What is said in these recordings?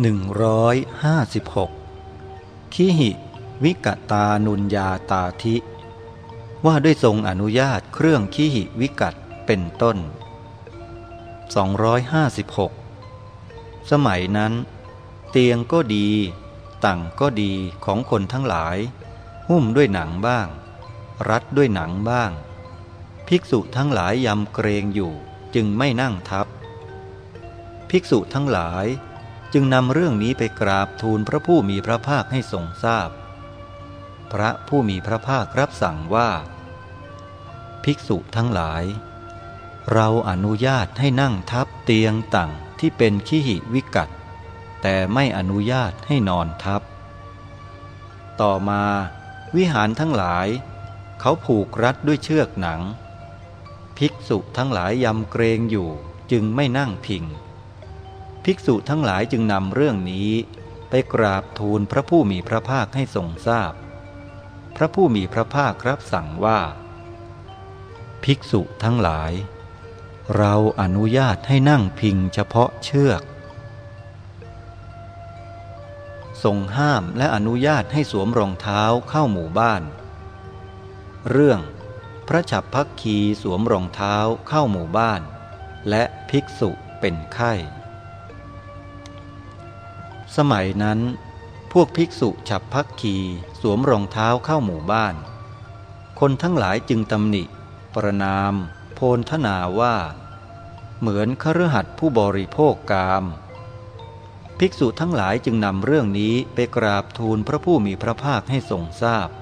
156ขีหิ วิกตานุญญาตาธิ ว่าด้วยทรงอนุญาตเครื่องขีหิวิกัตเป็นต้น 256 สมัยนั้น เตียงก็ดีตั่งก็ดีของคนทั้งหลาย หุ้มด้วยหนังบ้าง รัดด้วยหนังบ้าง ภิกษุทั้งหลายยำเกรงอยู่จึงไม่นั่งทับ ภิกษุทั้งหลาย จึงนำเรื่องนี้ไปกราบทูลพระผู้มีพระภาคให้ทรงทราบพพระผู้มีพระภาครับสั่งว่า ภิกษุทั้งหลาย เราอนุญาตให้นั่งทับเตียงต่างที่เป็นขีหิวิกัตแต่ไม่อนุญาตให้นอนทับ ต่อมาวิหารทั้งหลาย เขาผูกรัดด้วยเชือกหนัง ภิกษุทั้งหลายยำเกรงอยู่จึงไม่นั่งพิง ภิกษุทั้งหลายจึงนำเรื่องนี้ไปกราบทูลพระผู้มีพระภาคให้ทรงทราบพพระผู้มีพระภาครับสั่งว่า ภิกษุทั้งหลาย เราอนุญาตให้นั่งพิงเฉพาะเชือก ทรงห้ามและอนุญาตให้สวมรองเท้าเข้าหมู่บ้าน เรื่องพระฉับพักคีสวมรองเท้าเข้าหมู่บ้าน และภิกษุเป็นไข้ สมัยนั้น พวกภิกษุฉับพักคีสวมรองเท้าเข้าหมู่บ้าน คนทั้งหลายจึงตำหนิ ประนาม โพนทนาว่า เหมือนคฤหัสถ์ผู้บริโภคกาม ภิกษุทั้งหลายจึงนำเรื่องนี้ไปกราบทูลพระผู้มีพระภาคให้ทรงทราบพ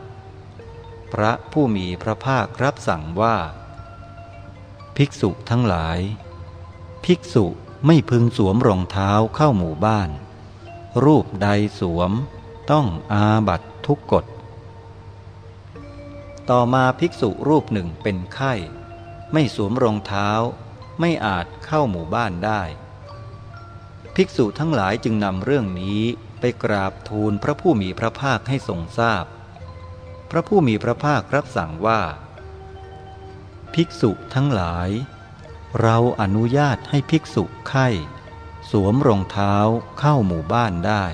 พระผู้มีพระภาครับสั่งว่า ภิกษุทั้งหลาย ภิกษุไม่พึงสวมรองเท้าเข้าหมู่บ้าน รูปใดสวม ต้องอาบัตทุกกฎ ต่อมาภิกษุรูปหนึ่งเป็นไข้ ไม่สวมรองเท้า ไม่อาจเข้าหมู่บ้านได้ ภิกษุทั้งหลายจึงนำเรื่องนี้ไปกราบทูลพระผู้มีพระภาคให้ทรงทราบพพระผู้มีพระภาครับสั่งว่า ภิกษุทั้งหลาย เราอนุญาตให้ภิกษุไข้ สวมรองเท้าเข้าหมู่บ้านได้